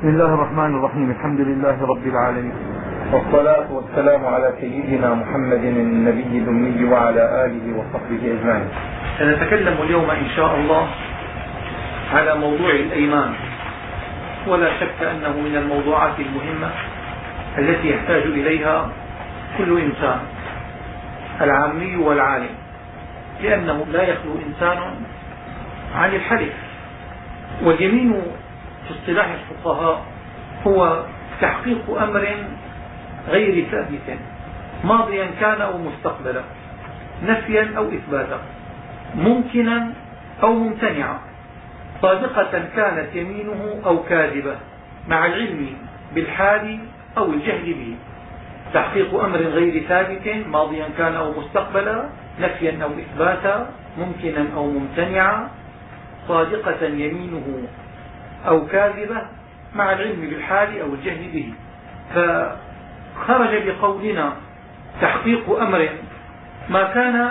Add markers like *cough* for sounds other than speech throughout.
بسم الله الرحمن الرحيم. الحمد لله رب العالمين. والصلاة والسلام على سيدنا محمد النبي الأمي وعلى آله وصحبه أجمعين. سنتكلم اليوم إن شاء الله على موضوع الأيمان. ولا شك أنه من الموضوعات المهمة التي يحتاج إليها كل إنسان العامي والعالم. لأنه لا يخلو إنسان عن الحلف. واليمين في اصطلاح الفقهاء هو تحقيق أمر غير ثابت ماضيا كان أو مستقبلا نفيا أو إثباتا ممكنا أو ممتنعا صادقة كانت يمينه أو كاذبة مع العلم بالحال أو الجهل به. تحقيق أمر غير ثابت ماضيا كان أو مستقبلا نفيا أو إثباتا ممكنا أو ممتنعا صادقة يمينه أو كاذبة مع العلم بالحال أو الجهل به. فخرج بقولنا تحقيق أمر ما كان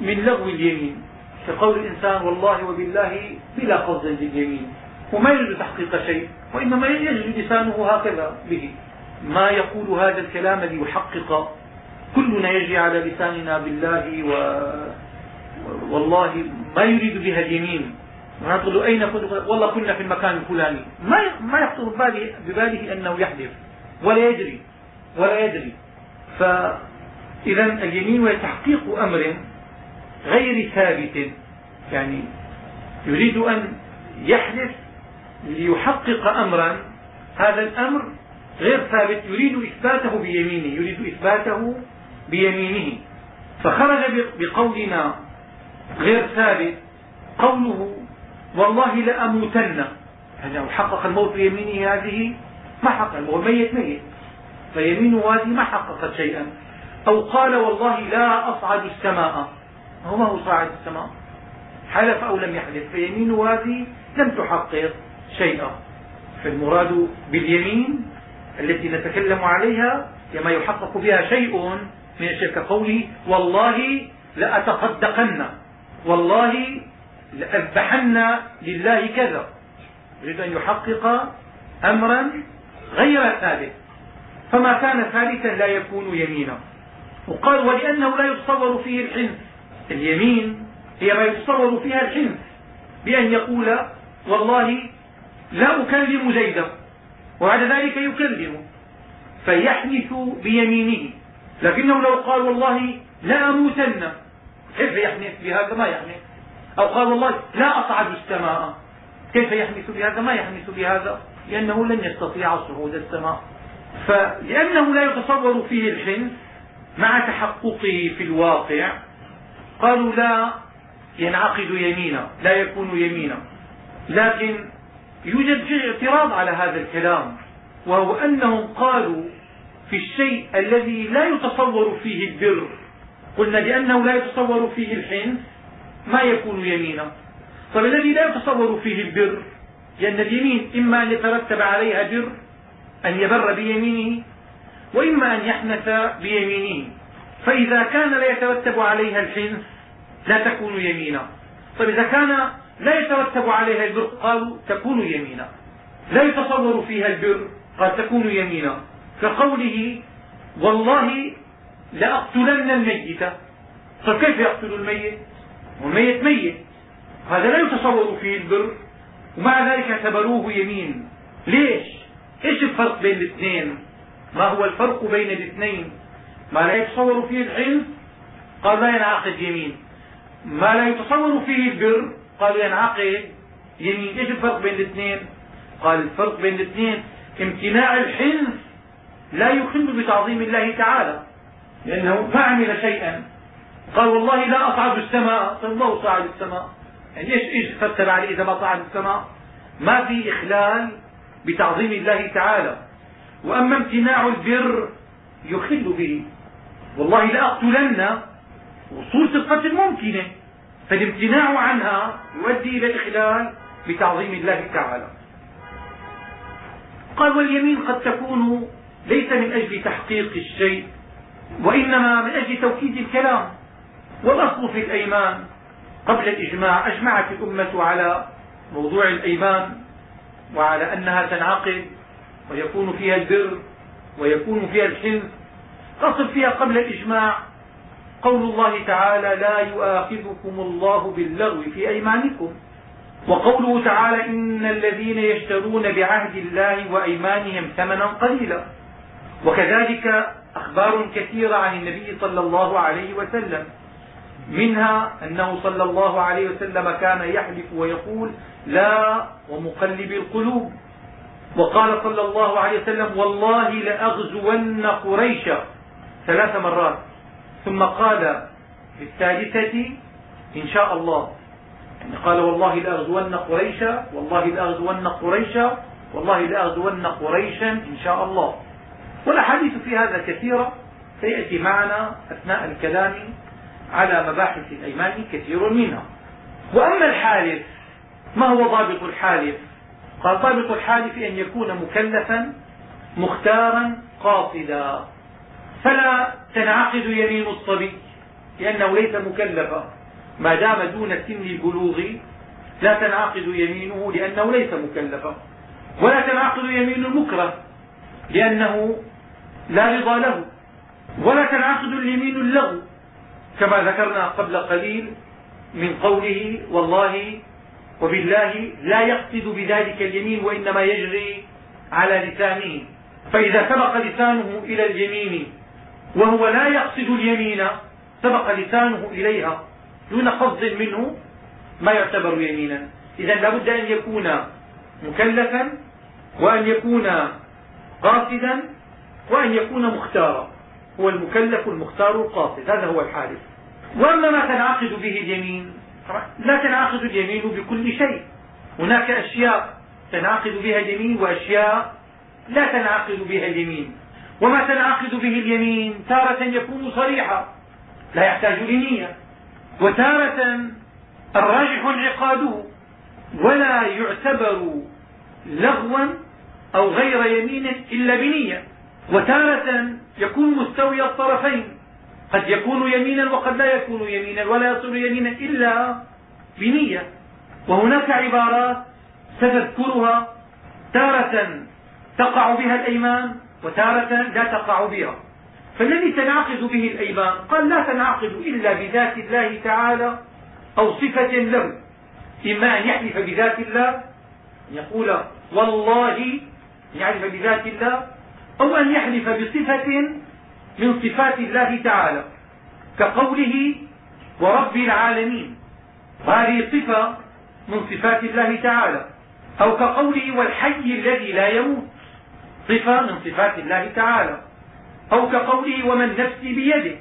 من لغو اليمين كقول الإنسان والله وبالله بلا قصد باليمين وما يريد تحقيق شيء وإنما يجري لسانه هكذا به. ما يقول هذا الكلام ليحقق. كلنا يجري على لساننا بالله و... والله ما يريد بها اليمين. ونقول له أين كنت؟ والله كنا في المكان الفلاني. ما ما يخطر بباله, بباله أنه يحلف ولا يدري ولا يدري. فإذا اليمين هي تحقيق أمر غير ثابت. يعني يريد أن يحلف ليحقق أمرا. هذا الأمر غير ثابت. يريد إثباته بيمينه يريد إثباته بيمينه. فخرج بقولنا غير ثابت. قوله والله لأموتن. يعني لو حقق الموت بيمينه هذه؟ ما حقق هو ميت ميت. فيمينه هذه ما حققت شيئا. أو قال والله لا أصعد السماء. هو ما هو صاعد السماء؟ حلف أو لم يحلف. فيمينه هذه لم تحقق شيئا. فالمراد باليمين التي نتكلم عليها كما يحقق بها شيء من الشرك. قولي والله لأتصدقن. والله لأذبحن لله كذا. يريد أن يحقق أمرا غير ثابت. فما كان ثابتا لا يكون يمينا. وقال ولأنه لا يتصور فيه الحنث. اليمين هي ما يتصور فيها الحنث. بأن يقول والله لا أكلم زيدا وبعد ذلك يكلمه فيحنث بيمينه. لكنه لو قال والله لا أموتن. كيف يحنث؟ بهذا ما يحنث؟ أو قال والله لا أصعد السماء. كيف يحنث بهذا؟ ما يحنث بهذا؟ لأنه لن يستطيع صعود السماء. فلأنه لا يتصور فيه الحنث مع تحققه في الواقع قالوا لا ينعقد يمينا لا يكون يمينا. لكن يوجد اعتراض على هذا الكلام وهو أنهم قالوا في الشيء الذي لا يتصور فيه البر. قلنا لأنه لا يتصور فيه الحنث ما يكون يمينا. طب الذي لا يتصور فيه البر لأن اليمين إما أن يترتب عليها بر أن يبر بيمينه وإما أن يحنث بيمينه. فإذا كان لا يترتب عليها الحنث لا تكون يمينا. طب إذا كان لا يترتب عليها البر قالوا تكون يمينا. لا يتصور فيها البر قال تكون يمينا. كقوله والله لأقتلن الميت. طب كيف يقتل الميت؟ والميت ميت. هذا لا يتصور فيه البر ومع ذلك اعتبروه يمين. ليش؟ إيش الفرق بين الاثنين؟ ما هو الفرق بين الاثنين؟ ما لا يتصور فيه الحلم قال لا ينعقد يمين. ما لا يتصور فيه البر؟ قال ينعقد يمين. إيش الفرق بين الاثنين؟ قال الفرق بين الاثنين امتناع الحنث لا يخل بتعظيم الله تعالى لأنه ما عمل شيئا. قال والله لا أصعد السماء. قال الله صعد السماء. يعني إيش إيش ترتب عليه إذا ما صعد السماء؟ ما في إخلال بتعظيم الله تعالى. وأما امتناع البر يخل به. والله لأقتلن وصورة القتل ممكنة. فالامتناع عنها يؤدي إلى الإخلال بتعظيم الله تعالى. قال واليمين قد تكون ليس من أجل تحقيق الشيء وإنما من أجل توكيد الكلام. والأصل في الأيمان قبل الإجماع. أجمعت الأمة على موضوع الأيمان وعلى أنها تنعقد ويكون فيها البر ويكون فيها الحلم. تصل فيها قبل الإجماع قول الله تعالى لا يؤاخذكم الله باللغو في أيمانكم وقوله تعالى إن الذين يشترون بعهد الله وأيمانهم ثمنا قليلا وكذلك أخبار كثيرة عن النبي صلى الله عليه وسلم. منها أنه صلى الله عليه وسلم كان يحلف ويقول لا ومقلب القلوب. وقال صلى الله عليه وسلم والله لأغزون قريشا ثلاث مرات. ثم قال في الثالثة إن شاء الله. يعني قال والله لأغزون قريشا والله لأغزون قريشا والله لأغزون قريشا إن شاء الله. والأحاديث في هذا كثيرة. سيأتي معنا أثناء الكلام على مباحث الأيمان كثير منها وأما الحالف ما هو ضابط الحالف قال ضابط الحالف أن يكون مكلفا مختارا قاصدا. فلا تنعقد يمين الصبي لأنه ليس مكلفا. ما دام دون سن البلوغ لا تنعقد يمينه لأنه ليس مكلفا. ولا تنعقد يمين المكره لأنه لا رضا له. ولا تنعقد اليمين اللغو كما ذكرنا قبل قليل من قوله والله وبالله لا يقصد بذلك اليمين وإنما يجري على لسانه. فإذا سبق لسانه إلى اليمين وهو لا يقصد اليمين سبق لسانه إليها دون قصد منه ما يعتبر يمينا. إذا لابد أن يكون مكلفا وأن يكون قاصدا وأن يكون مختارا. هو المكلف المختار القاصد هذا هو الحادث. وأما ما تنعقد به اليمين لا تنعقد اليمين بكل شيء. هناك أشياء تنعقد بها اليمين وأشياء لا تنعقد بها اليمين. وما تنعقد به اليمين تارة يكون صريحا لا يحتاج لنية. وتارة الراجح انعقاده ولا يعتبر لغوا أو غير يمين إلا بنية. وتارة يكون مستوي الطرفين. قد يكون يمينا وقد لا يكون يمينا ولا يصير يمينا إلا بنية. وهناك عبارات ستذكرها. تارة تقع بها الأيمان وتارة لا تقع بها. فالذي تنعقد به الأيمان قال لا تنعقد إلا بذات الله تعالى أو صفة له. إما أن يحلف بذات الله أن يقول والله أن بذات الله أو أن يحلف بصفة من صفات الله تعالى كقوله ورب العالمين وهذه صفة من صفات الله تعالى أو كقوله والحي الذي لا يموت صفة من صفات الله تعالى أو كقوله ومن نفسي بيده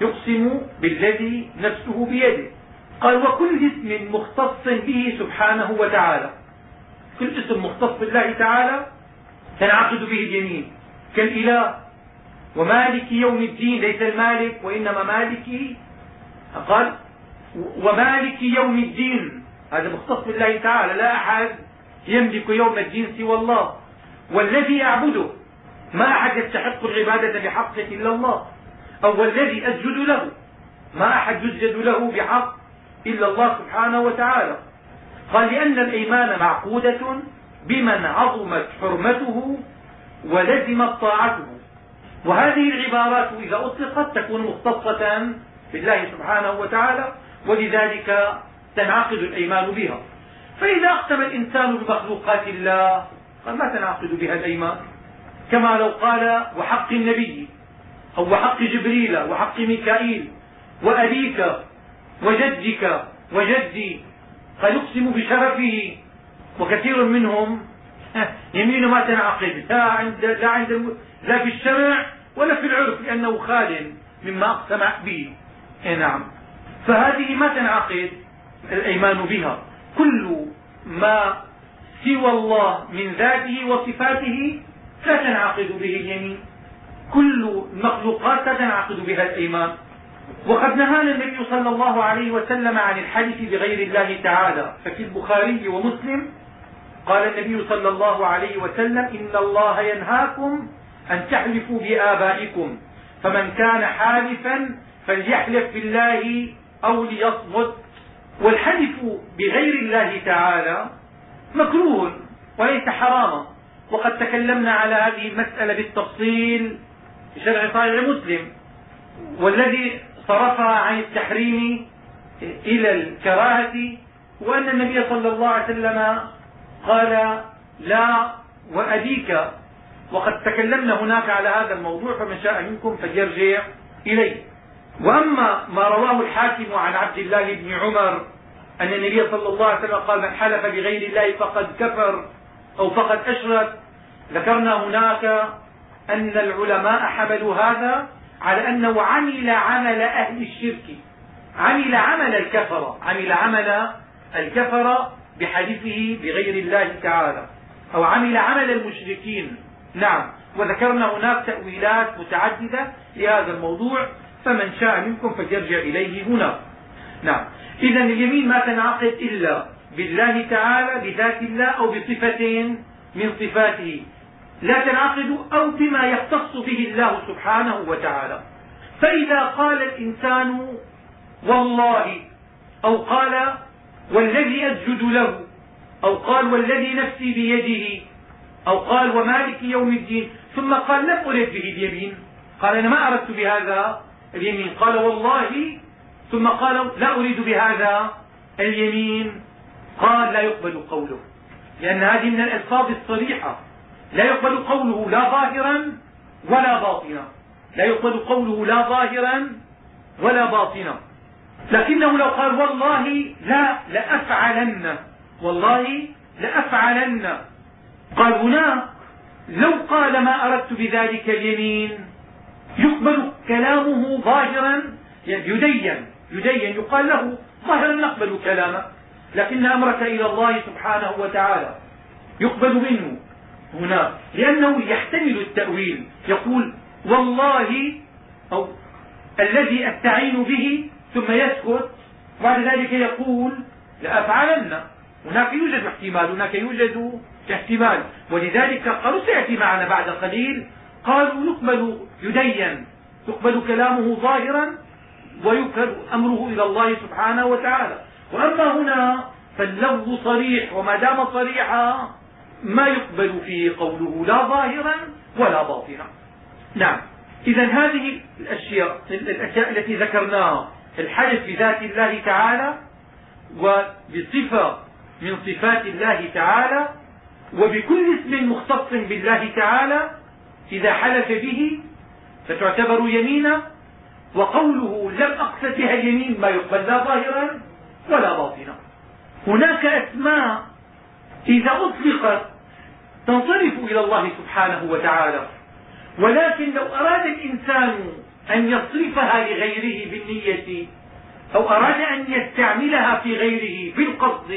يقسم بالذي نفسه بيده. قال وكل اسم مختص به سبحانه وتعالى كل اسم مختص بالله تعالى تنعقد به اليمين. كالإله. ومالك يوم الدين ليس المالك وإنما مالك. قال ومالك يوم الدين. هذا مختص بالله تعالى لا أحد يملك يوم الدين سوى الله. والذي يعبده ما أحد يستحق العبادة بحق إلا الله. أو والذي أسجد له ما أحد يسجد له بحق إلا الله سبحانه وتعالى. قال لأن الأيمان معقودة بمن عظمت حرمته ولزمت طاعته. وهذه العبارات إذا أطلقت تكون مختصة بالله سبحانه وتعالى ولذلك تنعقد الأيمان بها. فإذا أقسم الإنسان بمخلوقات الله قال ما تنعقد بها الأيمان؟ كما لو قال وحق النبي أو وحق جبريل وحق ميكائيل وأبيك وجدك وجدي قال يقسم بشرفه وكثير منهم *laughs* يمين ما تنعقد لا عند لا عند لا في الشرع ولا في العرف لأنه خال مما أقسم به. نعم. فهذه ما تنعقد الأيمان بها. كل ما سوى الله من ذاته وصفاته لا تنعقد به اليمين. كل المخلوقات لا تنعقد بها الأيمان. وقد نهانا النبي صلى الله عليه وسلم عن الحلف بغير الله تعالى ففي البخاري ومسلم قال النبي صلى الله عليه وسلم إن الله ينهاكم أن تحلفوا بآبائكم فمن كان حالفا فليحلف بالله أو ليصمت. والحلف بغير الله تعالى مكروه وليس حراما. وقد تكلمنا على هذه المسألة بالتفصيل في شرع صحيح مسلم. والذي صرفها عن التحريم إلى الكراهة وأن النبي صلى الله عليه وسلم قال لا وأبيك. وقد تكلمنا هناك على هذا الموضوع فمن شاء منكم فليرجع إليه. وأما ما رواه الحاكم عن عبد الله بن عمر أن النبي صلى الله عليه وسلم قال من حلف بغير الله فقد كفر أو فقد أشرك. ذكرنا هناك أن العلماء حملوا هذا على أنه عمل عمل أهل الشرك. عمل عمل الكفر عمل عمل الكفر بحلفه بغير الله تعالى. أو عمل عمل المشركين. نعم. وذكرنا هناك تأويلات متعددة لهذا الموضوع. فمن شاء منكم فليرجع إليه هنا. نعم. إذا اليمين ما تنعقد إلا بالله تعالى بذات الله أو بصفة من صفاته. لا تنعقد أو بما يختص به الله سبحانه وتعالى. فإذا قال الإنسان والله أو قال والذي أسجد له أو قال والذي نفسي بيده أو قال ومالك يوم الدين ثم قال لم أرد به اليمين. قال أنا ما أردت بهذا اليمين. قال والله ثم قال لا أريد بهذا اليمين. قال لا يقبل قوله لأن هذه من الألفاظ الصريحة. لا يقبل قوله لا ظاهرا ولا باطنا. لا يقبل قوله لا ظاهرا ولا باطنا. لكنه لو قال والله لا لأفعلن. والله لأفعلن. قال هناك. لو قال ما أردت بذلك اليمين. يقبل كلامه ظاهرا. يدين. يدين. يقال له ظاهرا نقبل كلامك لكن أمرك إلى الله سبحانه وتعالى. يقبل منه. هنا لأنه يحتمل التأويل. يقول والله أو الذي أستعين به ثم يسكت بعد ذلك يقول لأفعلن هناك يوجد احتمال هناك يوجد احتمال. ولذلك قالوا سيأتي معنا بعد قليل. قالوا يقبل يدين يقبل كلامه ظاهرا ويكل أمره إلى الله سبحانه وتعالى. وأما هنا فاللفظ صريح وما دام صريحا ما يقبل فيه قوله لا ظاهرا ولا باطنا. نعم. إذا هذه الأشياء التي ذكرناها الحلف بذات الله تعالى وبصفة من صفات الله تعالى وبكل اسم مختص بالله تعالى إذا حلف به فتعتبر يمينا وقوله لم أقصد بها اليمين ما يقبل لا ظاهرا ولا باطنا. هناك أسماء إذا أطلقت تنصرف إلى الله سبحانه وتعالى. ولكن لو أراد الإنسان أن يصرفها لغيره بالنية أو أراد أن يستعملها في غيره بالقصد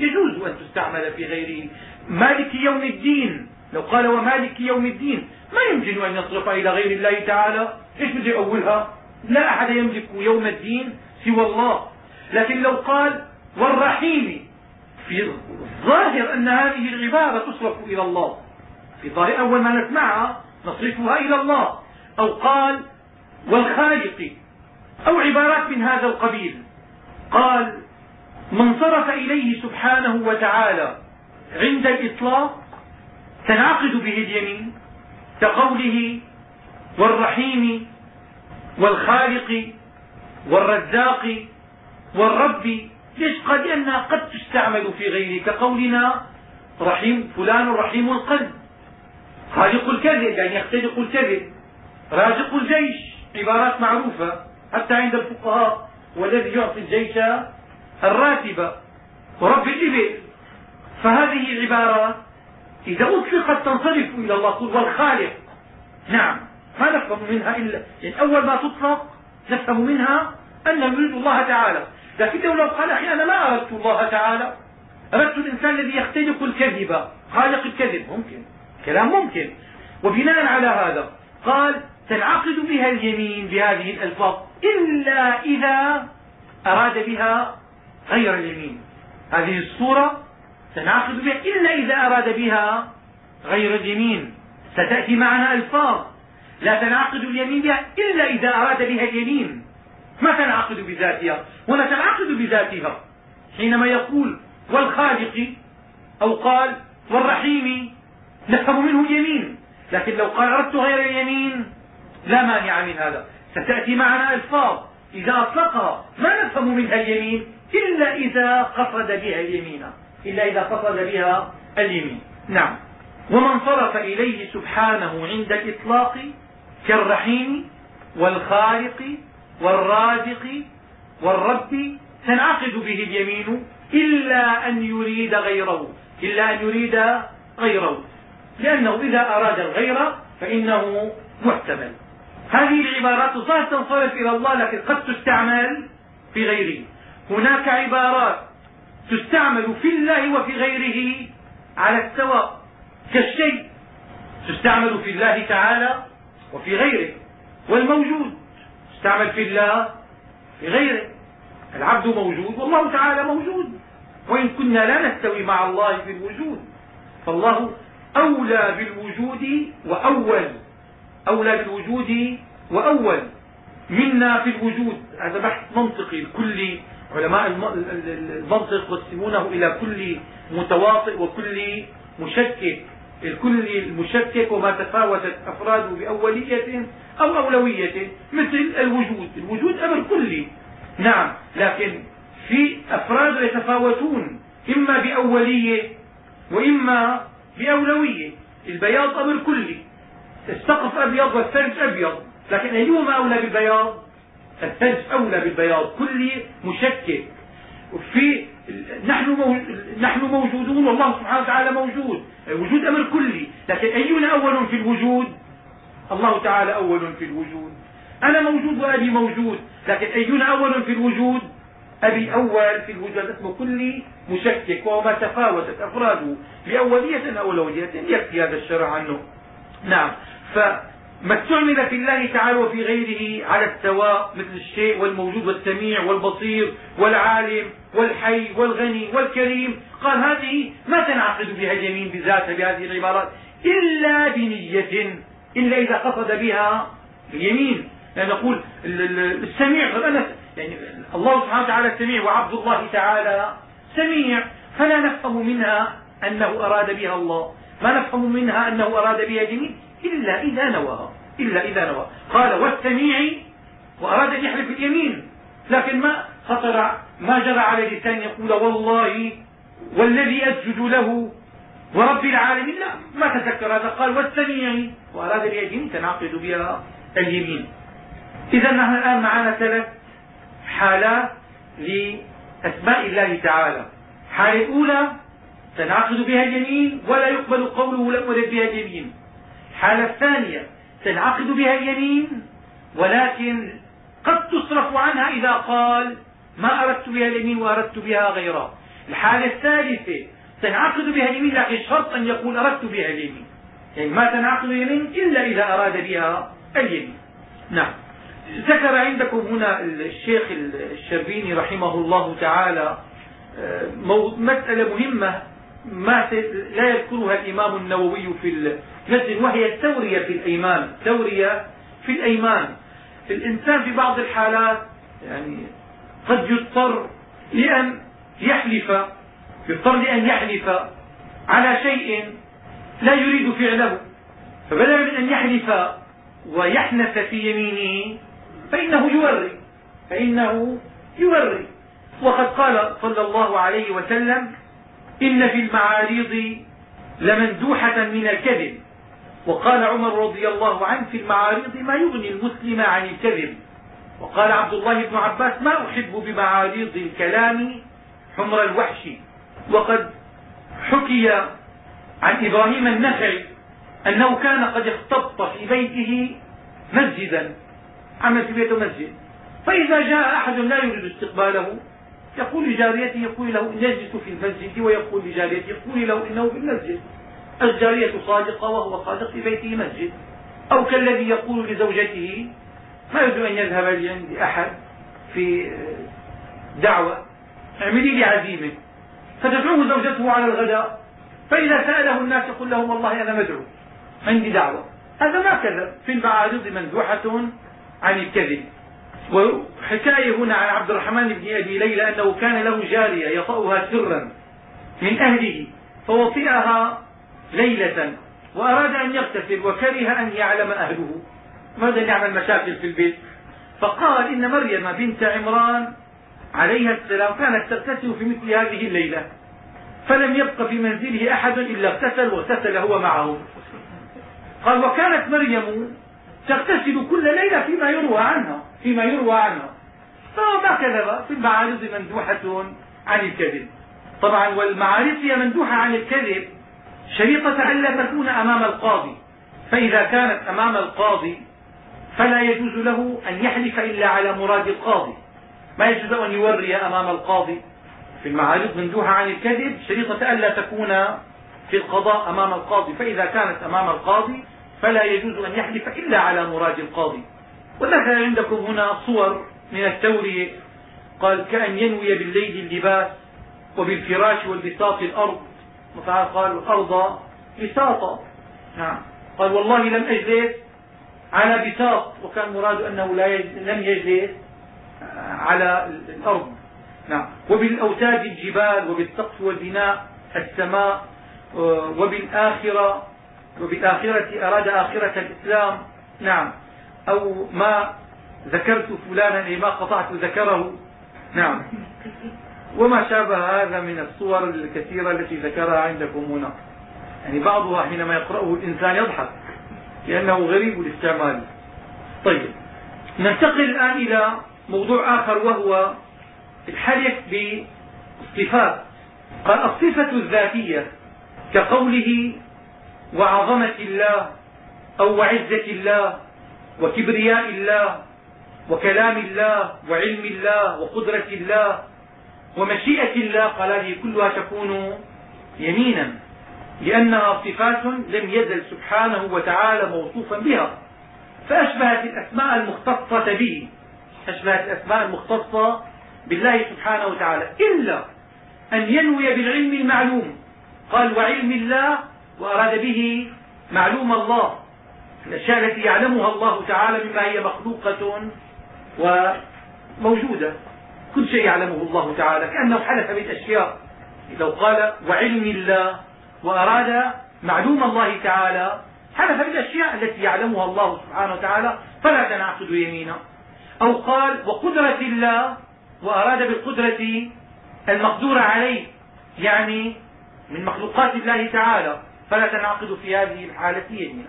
يجوز أن تستعمل في غيره. مالك يوم الدين لو قال ومالك يوم الدين ما يمكن أن يصرف إلى غير الله تعالى. إيش بده يأولها لا أحد يملك يوم الدين سوى الله. لكن لو قال والرحيم في الظاهر أن هذه العبارة تصرف إلى الله. في ظاهر أول ما نسمعها نصرفها إلى الله. أو قال والخالق أو عبارات من هذا القبيل. قال من صرف إليه سبحانه وتعالى عند الإطلاق تنعقد به اليمين كقوله والرحيم والخالق والرزاق والرب ليش قال؟ لأنها قد تستعمل في غيره كقولنا رحيم فلان رحيم القلب. خالق الكذب يعني يختلق الكذب. رازق الجيش. عبارات معروفة حتى عند الفقهاء والذي يعطي الجيش الراتب ورب الإبل. فهذه العبارات إذا أطلقت تنصرف إلى الله قل والخالق. نعم ما نفهم منها إلا يعني أول ما تطلق نفهم منها أنه يريد الله تعالى. لكنه لو قال أخي أنا ما أردت الله تعالى. أردت الإنسان الذي يختلق الكذب. خالق الكذب ممكن. كلام ممكن. وبناء على هذا قال تنعقد بها اليمين بهذه الألفاظ إلا إذا أراد بها غير اليمين. هذه الصورة تنعقد بها إلا إذا أراد بها غير اليمين. ستأتي معنا ألفاظ لا تنعقد اليمين بها إلا إذا أراد بها اليمين. ما تنعقد بذاتها؟ هنا تنعقد بذاتها حينما يقول والخالق أو قال والرحيم نفهم منه اليمين لكن لو قال أردت غير اليمين لا مانع من هذا. ستأتي معنا ألفاظ. إذا أطلقها ما نفهم منها اليمين؟ إلا إذا قصد بها اليمين. إلا إذا قصد بها اليمين. نعم. ومن صرف إليه سبحانه عند الإطلاق كالرحيم والخالق والرازق والرب تنعقد به اليمين. إلا أن يريد غيره. إلا أن يريد غيره. لأنه إذا أراد الغير فإنه محتمل. هذه العبارات صارت تنصرف إلى الله لكن قد تستعمل في غيره. هناك عبارات تستعمل في الله وفي غيره على السواء. كالشيء تستعمل في الله تعالى وفي غيره. والموجود تستعمل في الله في غيره. العبد موجود والله تعالى موجود. وإن كنا لا نستوي مع الله في الوجود فالله أولى بالوجود وأول. أولى بالوجود وأول منا في الوجود. هذا بحث منطقي. الكل علماء المنطق يقسمونه إلى كل متواطئ وكل مشكك. الكل المشكك وما تفاوتت أفراده بأولية أو أولوية مثل الوجود. الوجود أمر كلي. نعم. لكن في أفراد يتفاوتون إما بأولية وإما بأولوية. البياض أمر كلي. السقف أبيض والثلج أبيض. لكن أيهما أولى بالبياض الثلج أولى بالبياض كلي مشكك في نحن نحن موجودون والله سبحانه وتعالى موجود. الوجود أمر كلي. لكن أينا أول في الوجود؟ الله تعالى أول في الوجود. أنا موجود وأبي موجود. لكن أينا أول في الوجود؟ أبي أول في الوجود. اسمه كلي مشكك وهو ما تفاوتت أفراده. بأولية أو أولوية يكفي هذا الشرع عنه. نعم. فما استعمل في الله تعالى وفي غيره على السواء مثل الشيء والموجود والسميع والبصير والعالم والحي والغني والكريم. قال هذه ما تنعقد بها اليمين بذاتها بهذه العبارات إلا بنية إلا إذا قصد بها اليمين. يعني نقول السميع أنا يعني الله سبحانه وتعالى سميع وعبد الله تعالى سميع فلا نفهم منها أنه أراد بها الله. ما نفهم منها أنه أراد بها اليمين إلا إذا نواها إلا إذا نوى. قال والسميع وأراد أن يحلف اليمين لكن ما خطر ما جرى على لسان يقول والله والذي أسجد له ورب العالمين. لا ما تذكر هذا. قال والسميع وأراد اليمين تنعقد بها اليمين. إذا نحن الآن معنا ثلاث حالات لأسماء الله تعالى. الحالة الأولى تنعقد بها اليمين ولا يقبل قوله لم أرد بها اليمين. الحالة الثانية تنعقد بها اليمين ولكن قد تصرف عنها إذا قال ما أردت بها اليمين وأردت بها غيرها. الحالة الثالثة تنعقد بها اليمين لكن شرط أن يقول أردت بها اليمين. يعني ما تنعقد اليمين إلا إذا أراد بها اليمين. نعم. ذكر عندكم هنا الشيخ الشربيني رحمه الله تعالى آه، مسألة مهمة ما لا يذكرها الإمام النووي في المسجد وهي التورية في الأيمان التورية في الأيمان. الإنسان في بعض الحالات يعني قد يضطر لأن يحلف يضطر لأن يحلف على شيء لا يريد فعله. فبدلا من أن يحلف ويحنث في يمينه فإنه يوري فإنه يوري. وقد قال صلى الله عليه وسلم إن في المعاريض لمندوحة من الكذب. وقال عمر رضي الله عنه في المعاريض ما يغني المسلم عن الكذب. وقال عبد الله بن عباس ما أحب بمعاريض الكلام حمر الوحش. وقد حكي عن إبراهيم النخعي أنه كان قد اختط في بيته مسجدا. عمل في بيته مسجد فإذا جاء أحد لا يريد استقباله يقول لجاريته يقول له نجلس في المسجد ويقول لجاريته يقول له إنه في المسجد. الجارية صادقة وهو صادق في بيته مسجد. أو كالذي يقول لزوجته ما يريد أن يذهب لعند أحد في دعوة اعملي لي عزيمة فتدعوه زوجته على الغداء فإذا سأله الناس يقول لهم والله أنا مدعو عندي دعوة. هذا ما كذب. في المعارض مندوحة عن الكذب. وحكاية هنا عن عبد الرحمن بن أبي ليلى أنه كان له جارية يطأها سرا من أهله فوطئها ليلة وأراد أن يغتسل وكره أن يعلم أهله. ماذا يعمل مشاكل في البيت؟ فقال إن مريم بنت عمران عليها السلام كانت تغتسل في مثل هذه الليلة فلم يبق في منزله أحد إلا اغتسل واغتسل هو معه. قال وكانت مريم تغتسل كل ليلة فيما يروى عنها. فيما يروى عنها فهو ما كذب في المعارض مندوحة عن الكذب. طبعا والمعارض هي مندوحة عن الكذب. شريطة ألا تكون أمام القاضي. فإذا كانت أمام القاضي فلا يجوز له أن يحلف إلا على مراد القاضي. ما يجوز أن يوري أمام القاضي. في المعارض مندوحة عن الكذب شريطة ألا تكون في القضاء أمام القاضي. فإذا كانت أمام القاضي فلا يجوز أن يحلف إلا على مراد القاضي. وذكر عندكم هنا صور من التورية قال كأن ينوي بالليل اللباس وبالفراش والبساط الأرض. وتعالى قال الأرض بساطا نعم. قال والله لم أجلس على بساط وكان مراد أنه لا لم يجلس على الأرض. نعم. وبالأوتاد الجبال وبالسقف والبناء السماء وبالآخرة وبالآخرة أراد آخرة الإسلام. نعم. أو ما ذكرت فلانا أي ما قطعت ذكره. نعم. وما شابه هذا من الصور الكثيرة التي ذكرها عندكم هنا. يعني بعضها حينما يقرأه الإنسان يضحك لأنه غريب الاستعمال. طيب. ننتقل الآن إلى موضوع آخر وهو الحلف بالصفات قال الصفة الذاتية كقوله وعظمة الله أو وعزة الله وكبرياء الله وكلام الله وعلم الله وقدرة الله ومشيئة الله قال هذه كلها تكون يمينا لأنها صفات لم يزل سبحانه وتعالى موصوفا بها. فأشبهت الأسماء المختصة به أشبهت الأسماء المختصة بالله سبحانه وتعالى إلا أن ينوي بالعلم المعلوم. قال وعلم الله وأراد به معلوم الله. الأشياء التي يعلمها الله تعالى مما هي مخلوقة وموجودة. كل شيء يعلمه الله تعالى كأنه حلف بالأشياء. لو قال وعلم الله وأراد معلوم الله تعالى حلف بالأشياء التي يعلمها الله سبحانه وتعالى فلا تنعقد يمينا. أو قال وقدرة الله وأراد بالقدرة المقدور عليه يعني من مخلوقات الله تعالى فلا تنعقد في هذه الحالة يمينا.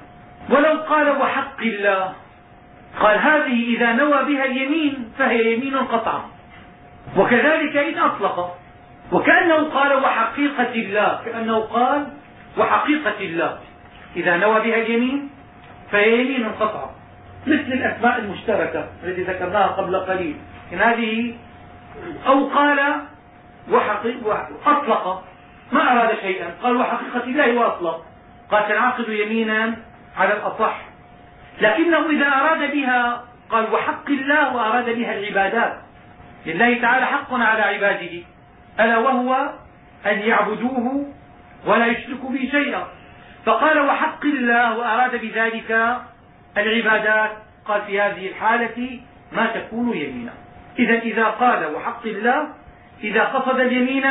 ولو قال وحق الله. قال هذه إذا نوى بها اليمين فهي يمين قطعا وكذلك إن أطلق. وكأنه قال وحقيقة الله. كأنه قال وحقيقة الله. إذا نوى بها اليمين فهي يمين قطعا مثل الأسماء المشتركة التي ذكرناها قبل قليل. إن هذه أو قال وأطلق ما أراد شيئا. قال وحقيقة الله وأطلق. قال تنعقد يمينا على الأصح. لكنه إذا أراد بها قال وحق الله وأراد بها العبادات. لله تعالى حق على عباده. ألا وهو أن يعبدوه ولا يشركوا به شيئا. فقال وحق الله وأراد بذلك العبادات. قال في هذه الحالة ما تكون يمينا. إذا إذا قال وحق الله إذا قصد اليمين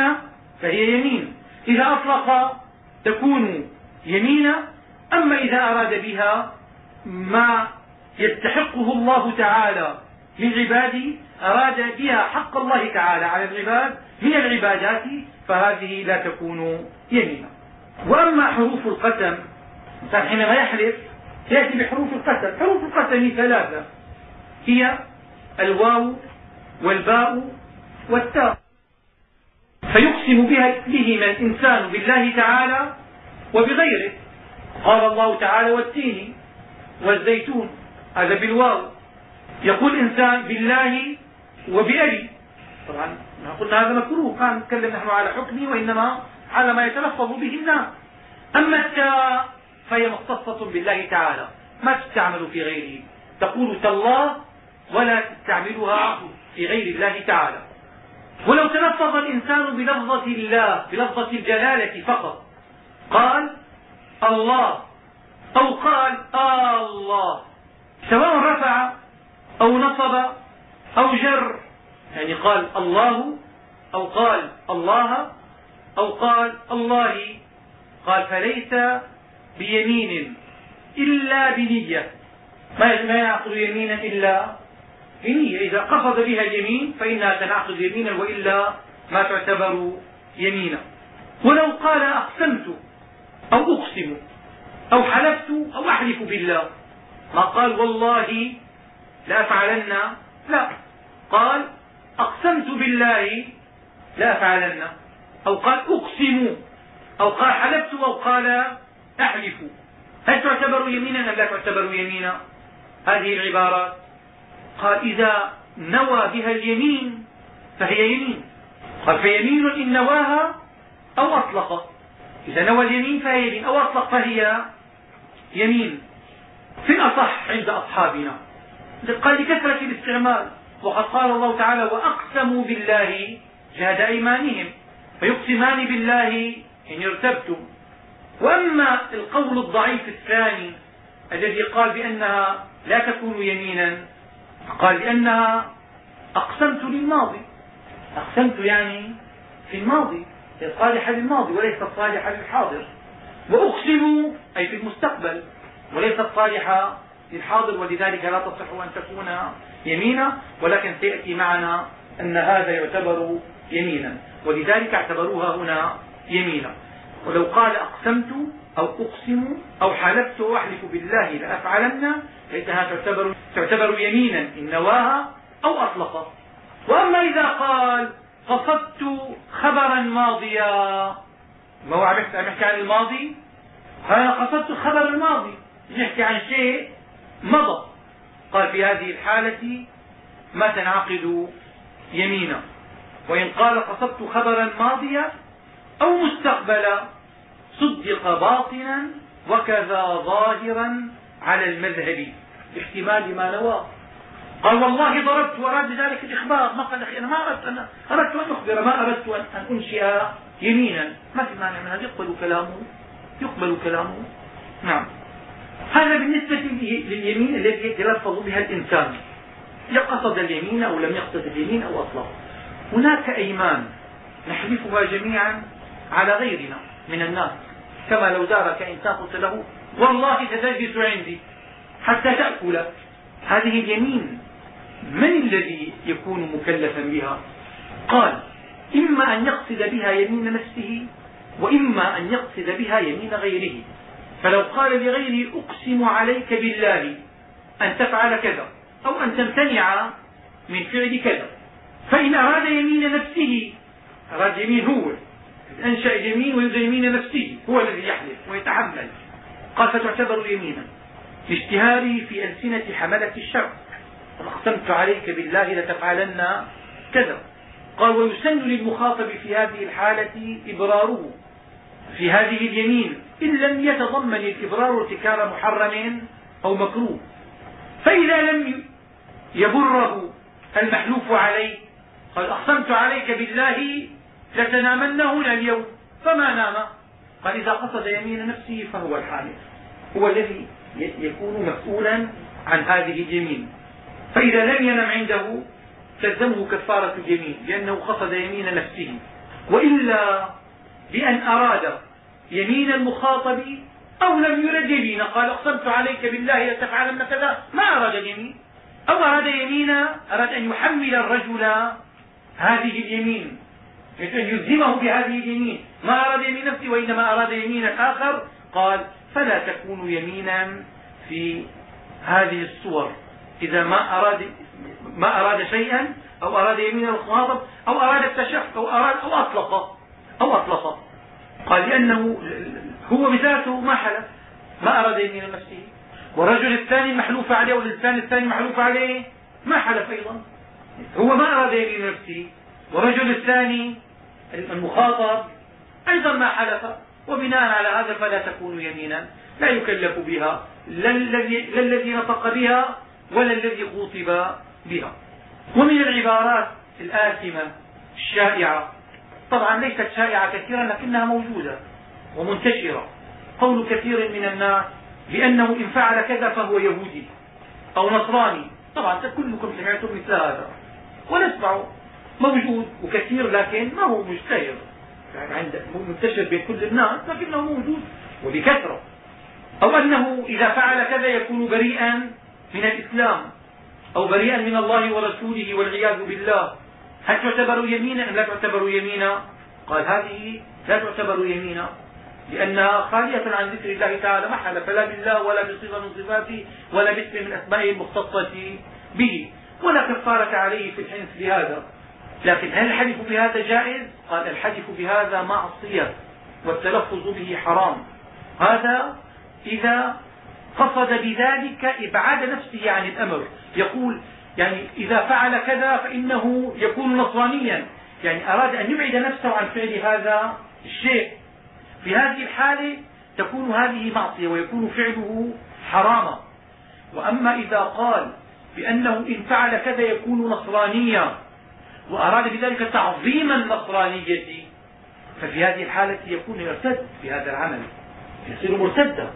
فهي يمين. إذا أطلق تكون يمينا أما إذا أراد بها ما يستحقه الله تعالى من عباده أراد بها حق الله تعالى على العباد من العبادات فهذه لا تكون يمينا وأما حروف القسم الانسان حينما يحلف يأتي بحروف القسم. حروف القسم ثلاثة هي الواو والباء والتاء. فيقسم بها بهما الإنسان بالله تعالى وبغيره. قال الله تعالى والتين والزيتون هذا بالواو. يقول إنسان بالله وبأبي طبعا قلنا هذا مكروه كان نتكلم نحن على حكمه وإنما على ما يتلفظ به الناس. أما التاء فهي مختصة بالله تعالى. ما تستعمل في غيره. تقول تالله ولا تستعملها في غير الله تعالى. ولو تلفظ الإنسان بلفظة الله بلفظة الجلالة فقط. قال الله. أو قال الله. سواء رفع أو نصب أو جر. يعني قال الله أو قال الله أو قال الله. قال فليس بيمين إلا بنية. ما يعقد يمينا إلا بنية. إذا قصد بها اليمين فإنها تنعقد يمينا وإلا ما تعتبر يمينا. ولو قال أقسمت أو أقسم أو حلفت أو أحلف بالله. ما قال والله لأفعلن لا. قال أقسمت بالله لأفعلن أو قال أقسم أو قال حلفت أو قال أحلف. هل تعتبر يمينا أم لا تعتبر يمينا؟ هذه العبارات. قال إذا نوى بها اليمين فهي يمين. قال فيمين إن نواها أو أطلق. إذا نوى اليمين فهي يمين أو أطلق فهي يمين. في الأصح عند أصحابنا. قال لكثرة الاستعمال. وقد قال الله تعالى وأقسموا بالله جهد أيمانهم فيقسمان بالله إن ارتبتم. وأما القول الضعيف الثاني الذي قال بأنها لا تكون يمينا قال لأنها أقسمت للماضي. أقسمت يعني في الماضي. صالحة للماضي وليست صالحة للحاضر. وأقسم أي في المستقبل وليست صالحة للحاضر ولذلك لا تصح أن تكون يمينا ولكن سيأتي معنا أن هذا يعتبر يمينا. ولذلك اعتبروها هنا يمينا. ولو قال أقسمت أو أقسم أو حلفت وأحلف بالله لأفعلن فإنها تعتبر, تعتبر يمينا إن نواها أو أطلق. وأما إذا قال قصدت خبرا ماضيا. ما هو عم يحكي عن الماضي؟ أنا قصدت الخبر الماضي. نحكي عن شيء مضى. قال في هذه الحالة ما تنعقد يمينا. وإن قال قصدت خبرا ماضيا أو مستقبلا صدق باطنا وكذا ظاهرا على المذهب. باحتمال ما نواه قال والله ضربت واراد ذلك الإخبار. ما قال أخي أنا ما أردت أنا أردت أن أخبر ما أردت ان أنشئ يمينا. ما في مانع من هذا. يقبل كلامه يقبل كلامه. نعم. هذا بالنسبة لليمين التي يتلفظ بها الإنسان. قصد اليمين أو لم يقصد اليمين أو أطلق. هناك أيمان نحلفها جميعا على غيرنا من الناس. كما لو دارك إنسان قلت له والله ستجلس عندي حتى تأكل. هذه اليمين من الذي يكون مكلفا بها؟ قال إما أن يقصد بها يمين نفسه وإما أن يقصد بها يمين غيره. فلو قال لغيره أقسم عليك بالله أن تفعل كذا أو أن تمتنع من فعل كذا. فإن أراد يمين نفسه أراد يمين هو أنشأ يمين ويريد يمين نفسه هو الذي يحلف ويتحمل. قال فتعتبر يمينا لاشتهاره في ألسنة حملة الشرع. اقسمت عليك بالله لتفعلن كذا. قال ويسن للمخاطب في هذه الحالة إبراره في هذه اليمين إن لم يتضمن الإبرار ارتكاب محرم أو مكروه. فإذا لم يبره المحلوف عليه قال أقسمت عليك بالله لتنامن هنا اليوم فما نام؟ قال إذا قصد يمين نفسه فهو الحالف هو الذي يكون مسؤولا عن هذه اليمين. فإذا لم ينم عنده تلزمه كفارة اليمين لأنه قصد يمين نفسه. وإلا بأن أراد يمين المخاطب أو لم يرد يمين قال اقسمت عليك بالله لتفعلن كذا ما أراد اليمين. أو أراد يمينا أراد أن يحمل الرجل هذه اليمين أن يلزمه بهذه اليمين. ما أراد يمين نفسه وإنما أراد يمينا آخر قال فلا تكون يمينا في هذه الصور. إذا ما أراد ما أراد شيئا أو أراد يمين الخاطب أو أراد التشف أو أراد أو أطلق أو أطلق. قال لأنه هو بذاته ما حلف. ما أراد يمين نفسه والرجل الثاني محلوف عليه والإنسان الثاني محلوف عليه ما حلف أيضا. هو ما أراد يمين نفسه والرجل الثاني المخاطب أيضا ما حلف. وبناء على هذا فلا تكون يمينا. لا يكلف بها. لا الذي نطق بها ولا الذي خوطب بها. ومن العبارات الآثمة الشائعة. طبعا ليست شائعة كثيرا لكنها موجودة ومنتشرة. قول كثير من الناس بأنه إن فعل كذا فهو يهودي أو نصراني. طبعا كلكم سمعتم مثل هذا. ونسمع موجود وكثير لكن ما هو مشتهر. يعني عند منتشر بين كل الناس لكنه موجود وبكثرة. أو أنه إذا فعل كذا يكون بريئا من الإسلام أو بريئا من الله ورسوله والعياذ بالله. هل تعتبر يمينا أم لا تعتبر يمينا؟ قال هذه لا تعتبر يمينا لأنها خالية عن ذكر الله تعالى. ما حلف؟ لا بالله ولا بصفة من صفاته ولا باسم من أسمائه المختصة به. ولا كفارة عليه في الحنث بهذا. لكن هل الحلف بهذا جائز؟ قال الحلف بهذا معصية والتلفظ به حرام. هذا إذا قصد بذلك إبعاد نفسه عن الأمر. يقول يعني إذا فعل كذا فإنه يكون نصرانيا. يعني أراد أن يبعد نفسه عن فعل هذا الشيء. في هذه الحالة تكون هذه معصية ويكون فعله حراما. وأما إذا قال بأنه إن فعل كذا يكون نصرانيا وأراد بذلك تعظيم النصرانية ففي هذه الحالة يكون يرتد في هذا العمل. يصير مرتدا.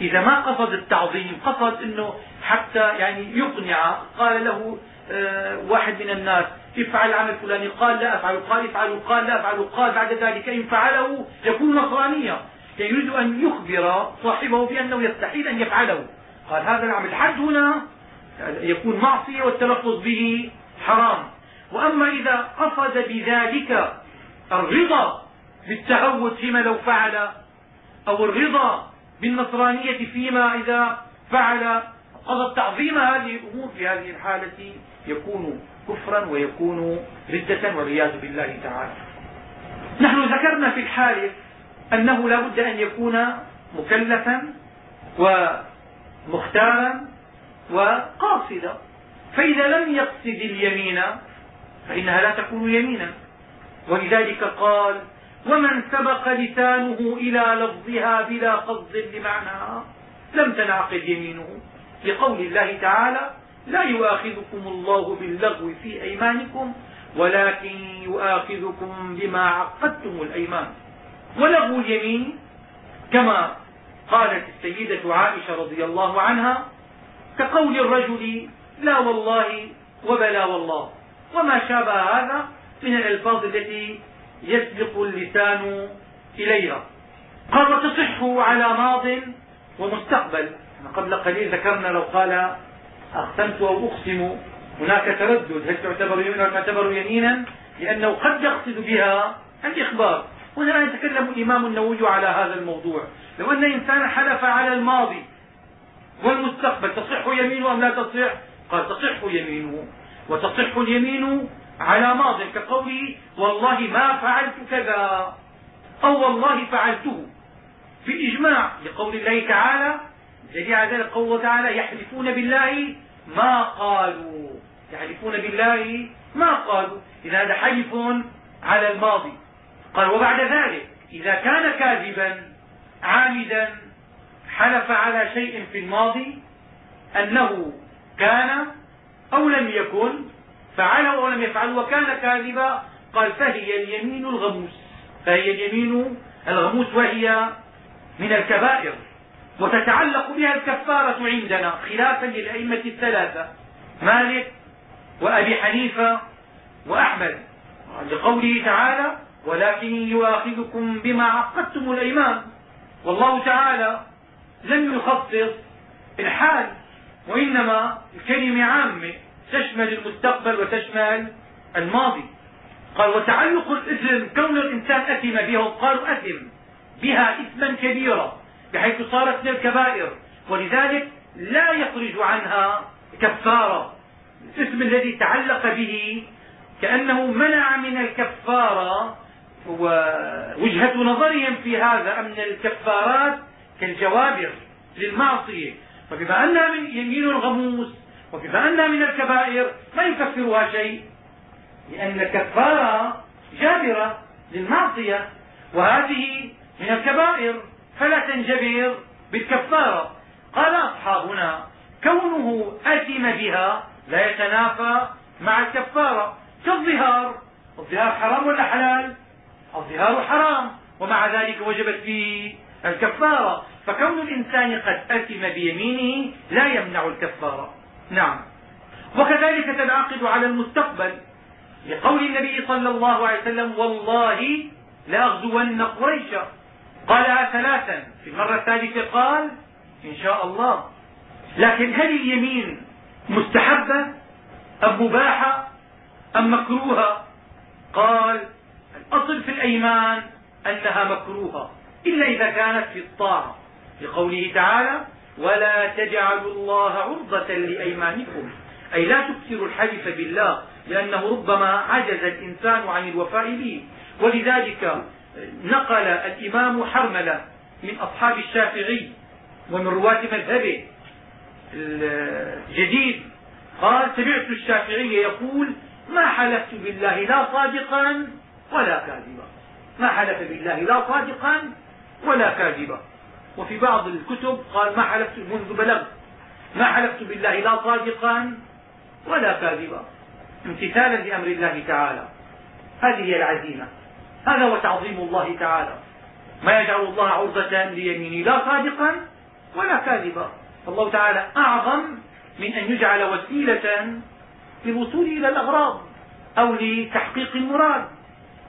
إذا ما قصد التعظيم قصد أنه حتى يعني يقنع قال له آه، واحد من الناس افعل العمل الفلاني قال لا أفعل قال افعل قال لا أفعل قال بعد ذلك إن فعله يكون نصرانيا. يعني يريد أن يخبر صاحبه بأنه يستحيل أن يفعله. قال هذا العمل الحد هنا يكون معصية والتلفظ به حرام. وأما إذا قصد بذلك الرضا بالتهود فيما لو فعل أو الرضا بالنصرانية فيما إذا فعل. قصد تعظيم هذه الأمور في هذه الحالة يكون كفرا ويكون ردة والعياذ بالله تعالى. نحن ذكرنا في الحالف أنه لا بد أن يكون مكلفا ومختارا وقاصدا. فإذا لم يقصد اليمين فإنها لا تكون يمينا. ولذلك قال ومن سبق لسانه إلى لفظها بلا قصد لمعناها لم تنعقد يمينه. لقول الله تعالى لا يؤاخذكم الله باللغو في أيمانكم ولكن يؤاخذكم بما عقدتم الأيمان. ولغو اليمين كما قالت السيدة عائشة رضي الله عنها كقول الرجل لا والله وبلا والله. وما شابه هذا من الألفاظ التي يسبق اللسان إليها قال وتصح على ماض ومستقبل. قبل قليل ذكرنا لو قال أقسمت أو أقسم. هناك تردد. هل تعتبر يمينا تعتبر يمينا؟ لأنه قد يقصد بها الإخبار. هنا يتكلم الإمام النووي على هذا الموضوع. لو أن إنسانا حلف على الماضي والمستقبل تصح يمينه أم لا تصح؟ قال تصح يمينه. وتصح اليمين على ماض كقوله والله ما فعلت كذا أو والله فعلته. في الإجماع لقول الله تعالى على ذلك قوله تعالى يحلفون بالله ما قالوا. يحلفون بالله ما قالوا. إذا هذا حلف على الماضي. قال وبعد ذلك إذا كان كاذبا عامدا حلف على شيء في الماضي أنه كان أو لم يكن فعله أو لم يفعله وكان كاذبا قال فهي اليمين الغموس. فهي اليمين الغموس وهي من الكبائر وتتعلق بها الكفارة عندنا خلافا للأئمة الثلاثة مالك وأبي حنيفة وأحمد. لقوله تعالى ولكن يؤاخذكم بما عقدتم الأيمان والله تعالى لم يخصص الحال وإنما الكلمة عامة تشمل المستقبل وتشمل الماضي. قال وتعلق الإثم كون الإنسان أثم بها قالوا أثم بها إثما كبيرا بحيث صارت من الكبائر. ولذلك لا يخرج عنها كفارة. الاسم الذي تعلق به كأنه منع من الكفارة ووجهة نظرهم في هذا أن الكفارات كالجوابر للمعصية. فبما أنها من يمين الغموس وبما أنها من الكبائر ما يكفرها شيء لأن الكفارة جابرة للمعصية وهذه من الكبائر فلا تنجبر بالكفارة. قال أصحابنا كونه أثم بها لا يتنافى مع الكفارة. كالظهار الظهار حرام ولا حلال؟ الظهار حرام ومع ذلك وجبت فيه الكفارة. فكون الإنسان قد أثم بيمينه لا يمنع الكفارة. نعم. وكذلك تنعقد على المستقبل لقول النبي صلى الله عليه وسلم والله لاغزون قريشا قالها ثلاثا. في المرة الثالثة قال إن شاء الله. لكن هل اليمين مستحبة؟ أم مباحة؟ أم مكروهة؟ قال الأصل في الأيمان أنها مكروهة إلا إذا كانت في الطاعة. لقوله تعالى ولا تجعلوا الله عرضة لأيمانكم. أي لا تكثروا الحلف بالله لأنه ربما عجز الإنسان عن الوفاء به. ولذلك نقل الإمام حرملة من أصحاب الشافعي ومن رواة مذهبه الجديد. قال سمعت الشافعي يقول ما حلفت بالله لا صادقا ولا كاذبا. ما حلف بالله لا صادقا ولا كاذبا. وفي بعض الكتب قال ما حلفت منذ بلغت ما حلفت بالله لا صادقا ولا كاذبا. امتثالا لأمر الله تعالى. هذه هي العزيمة. هذا هو تعظيم الله تعالى. ما يجعل الله عرضة ليمينه لا صادقا ولا كاذبا. فالله تعالى أعظم من أن يجعل وسيلة للوصول إلى الأغراض أو لتحقيق المراد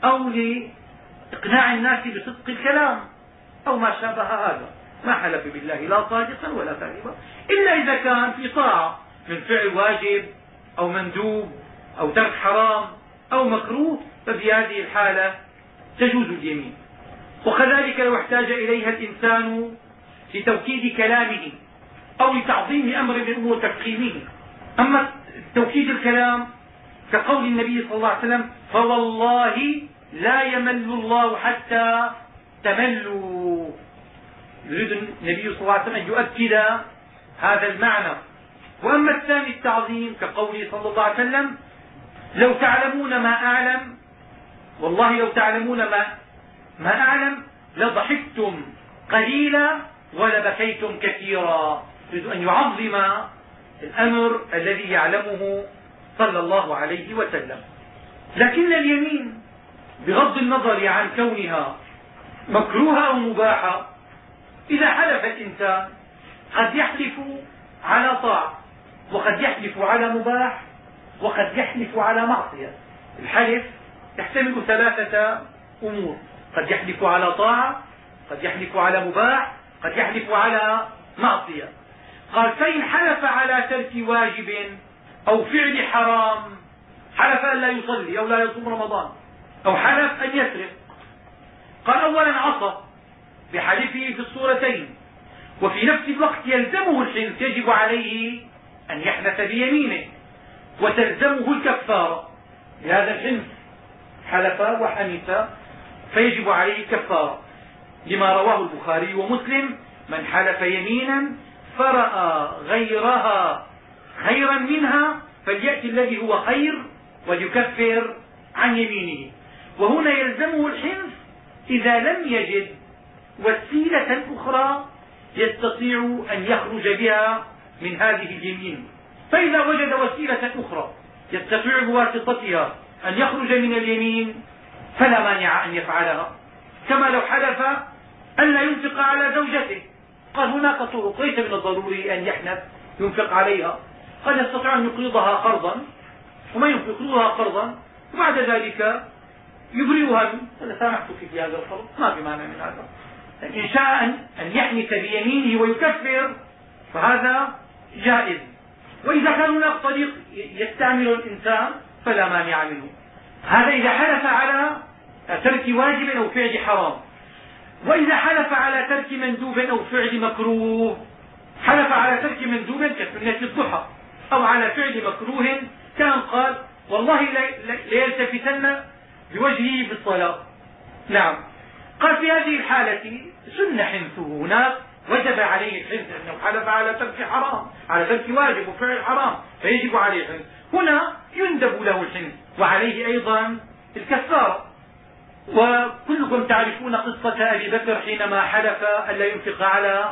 أو لإقناع الناس بصدق الكلام أو ما شابه هذا. ما حلف بالله لا صادقا ولا كاذبا إلا إذا كان في طاعة من فعل واجب أو مندوب أو ترك حرام أو مكروه ففي هذه الحالة تجوز اليمين. وكذلك لو احتاج إليها الإنسان لتوكيد كلامه أو لتعظيم أمر من أمور تفخيمه أما توكيد الكلام كقول النبي صلى الله عليه وسلم فوالله لا يمل الله حتى تملوا. يريد النبي صلى الله عليه وسلم أن يؤكد هذا المعنى. وأما الثاني التعظيم كقوله صلى الله عليه وسلم لو تعلمون ما أعلم والله لو تعلمون ما, ما أعلم لضحكتم قليلا ولبكيتم كثيرا. يريد أن يعظم الأمر الذي يعلمه صلى الله عليه وسلم. لكن اليمين بغض النظر عن كونها مكروهة أو مباحة إذا حلف الإنسان قد يحلف على طاعة وقد يحلف على مباح وقد يحلف على معصية. الحلف يحتمل ثلاثة أمور. قد يحلف على طاعة قد يحلف على مباح قد يحلف على معصية. قال فإن حلف على ترك واجب أو فعل حرام حلف أن لا يصلي أو لا يصوم رمضان أو حلف أن يسرق. قال أولا عصى. بحلفه في الصورتين. وفي نفس الوقت يلزمه الحنث يجب عليه أن يحنث بيمينه وتلزمه الكفارة لهذا الحنث حلف وحنث فيجب عليه الكفارة لما رواه البخاري ومسلم من حلف يمينا فرأى غيرها خيرا منها فليأتي الذي هو خير وليكفر عن يمينه. وهنا يلزمه الحنث إذا لم يجد وسيلة أخرى يستطيع أن يخرج بها من هذه اليمين. فإذا وجد وسيلة أخرى يستطيع بواسطتها أن يخرج من اليمين فلا مانع أن يفعلها. كما لو حلف أن لا ينفق على زوجته. قال هناك طرق ليس من الضروري أن يحنث ينفق عليها. قد يستطيع أن يقرضها قرضا وما يقرضها قرضا وبعد ذلك يبرئها. منه سامحتك في هذا القرض؟ ما في مانع من هذا. إن شاء أن يحنث بيمينه ويكفر فهذا جائز. وإذا كان هناك طريق يستعمل الإنسان فلا مانع منه. هذا إذا حلف على ترك واجب أو فعل حرام. وإذا حلف على ترك مندوب أو فعل مكروه. حلف على ترك مندوب كسنة الضحى أو على فعل مكروه كان قال والله ليلتفتن بوجهه في الصلاة نعم. قال في هذه الحالة سن حنثه هناك وجب عليه الحنث انه حلف على ترك حرام على ترك واجب وفعل حرام فيجب عليه الحنث. هنا يندب له الحنث وعليه أيضا الكفارة. وكلكم تعرفون قصة أبي بكر حينما حلف ألا ينفق على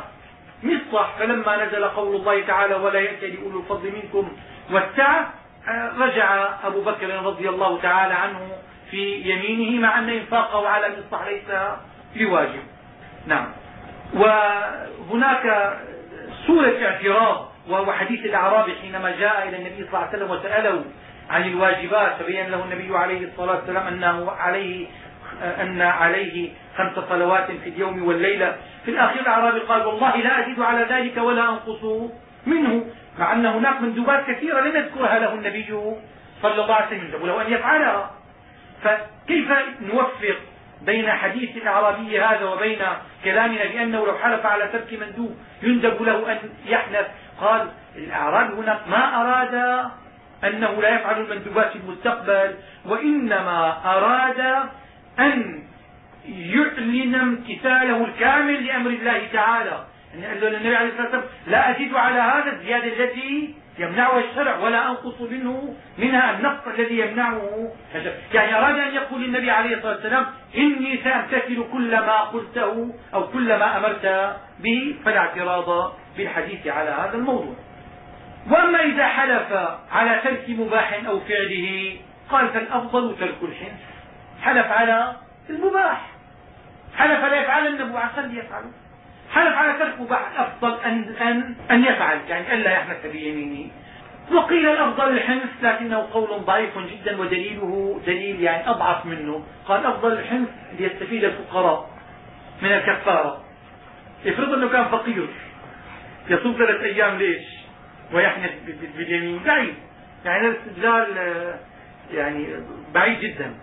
مصطح فلما نزل قول الله تعالى ولا يأتي لأولو الفضل منكم والسعة رجع أبو بكر رضي الله تعالى عنه في يمينه مع أن إنفاقه على مصطح ليس بواجب نعم. وهناك سورة اعتراض وهو حديث الأعرابي حينما جاء إلى النبي صلى الله عليه وسلم وسأله عن الواجبات فبين له النبي عليه الصلاة والسلام أنه عليه أن عليه خمس صلوات في اليوم والليلة. في الأخير الأعرابي قال والله لا أزيد على ذلك ولا أنقص منه. مع أن هناك مندوبات كثيرة لم يذكرها له النبي صلى الله عليه وسلم ولو أن يفعلها. فكيف نوفق بين حديث الأعرابي هذا وبين كلامنا بأنه لو حلف على ترك مندوب يندب له أن يحنث قال الأعرابي هنا ما أراد أنه لا يفعل المندوبات في المستقبل وإنما أراد أن يعلن امتثاله الكامل لأمر الله تعالى. النبي عليه الصلاة والسلام لا أزيد على هذا الزيادة التي يمنعها الشرع ولا أنقص منه منها النقص الذي يمنعه يعني أراد أن يقول للنبي عليه الصلاة والسلام إني سأمتثل كل ما قلته أو كل ما أمرت به فلا اعتراض بالحديث على هذا الموضوع. وأما إذا حلف على ترك مباح أو فعله قال فالأفضل ترك الحنث حلف على المباح. حلف لا يفعل النبو عسى يفعله حلف على ترك مباح الافضل ان ان أن يفعل؟ يعني ألا يحنث بيمينه. وقيل الأفضل الحنث لكنه قول ضعيف جدا ودليله دليل يعني أضعف منه. قال أفضل الحنث ليستفيد الفقراء من الكفارة. افرض أنه كان فقير. يصوم ثلاث أيام ليش؟ ويحنث باليمين بعيد. يعني هذا استدلال يعني بعيد جدا.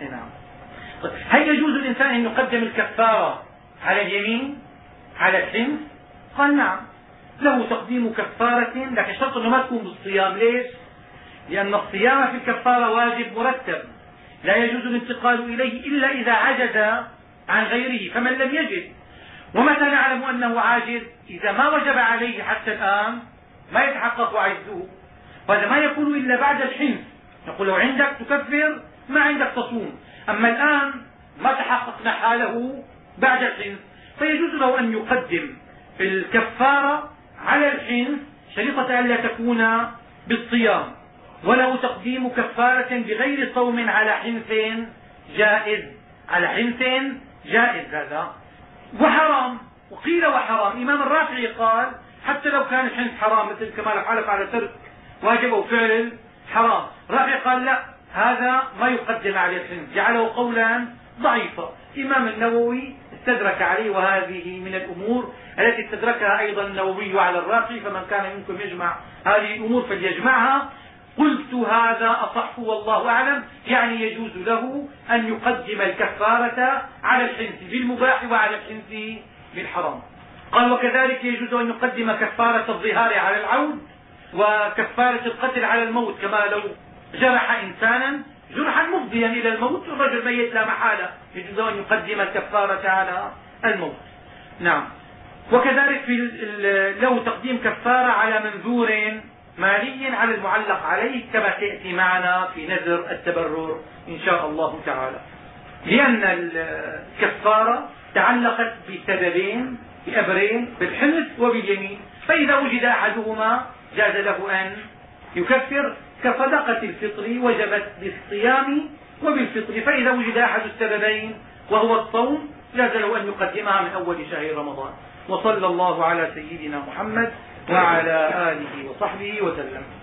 نعم. هل يجوز الانسان أن يقدم الكفارة على اليمين؟ على الحنث قال نعم. له تقديم كفارة لكن شرط إنه ما تكون بالصيام. ليش؟ لأن الصيام في الكفارة واجب مرتب. لا يجوز الانتقال إليه إلا إذا عجز عن غيره فمن لم يجد. ومتى نعلم أنه عاجز؟ إذا ما وجب عليه حتى الآن ما يتحقق عجزه. وهذا ما يكون إلا بعد الحنث نقول لو عندك تكفر ما عندك تصوم. أما الآن ما تحققنا حاله بعد الحنث فيجوز له أن يقدم الكفارة على الحنث شريطة ألا تكون بالصيام. وله تقديم كفارة بغير صوم على حنث جائز. على حنث جائز هذا. وحرام. وقيل وحرام. إمام الرافعي قال حتى لو كان الحنث حرام مثل كما لو حلف على ترك واجب أو فعل حرام. رافعي قال لا هذا ما يقدم على الحنث جعله قولا ضعيفا. الإمام النووي استدرك عليه وهذه من الأمور التي استدركها أيضا النووي على الراقي فمن كان منكم يجمع هذه الأمور فليجمعها. قلت هذا أصح والله أعلم يعني يجوز له أن يقدم الكفارة على الحنث بالمباح وعلى الحنث بالحرام. قال وكذلك يجوز أن يقدم كفارة الظهار على العود وكفارة القتل على الموت كما لو جرح إنسانا جرحا مفضيا إلى الموت الرجل ميت لا محالة. يجوز ان يقدم الكفارة على الموت. نعم. وكذلك في له تقديم كفارة على منذور مالي على المعلق عليه كما سيأتي معنا في نذر التبرر إن شاء الله تعالى. لأن الكفارة تعلقت بسببين بأمرين بالحنث وباليمين فإذا وجد أحدهما جاز له أن يكفر كصدقة الفطر وجبت بالصيام وبالفطر فإذا وجد أحد السببين وهو الصوم جاز له أن يقدمها من أول شهر رمضان. وصلى الله على سيدنا محمد وعلى آله وصحبه وسلم.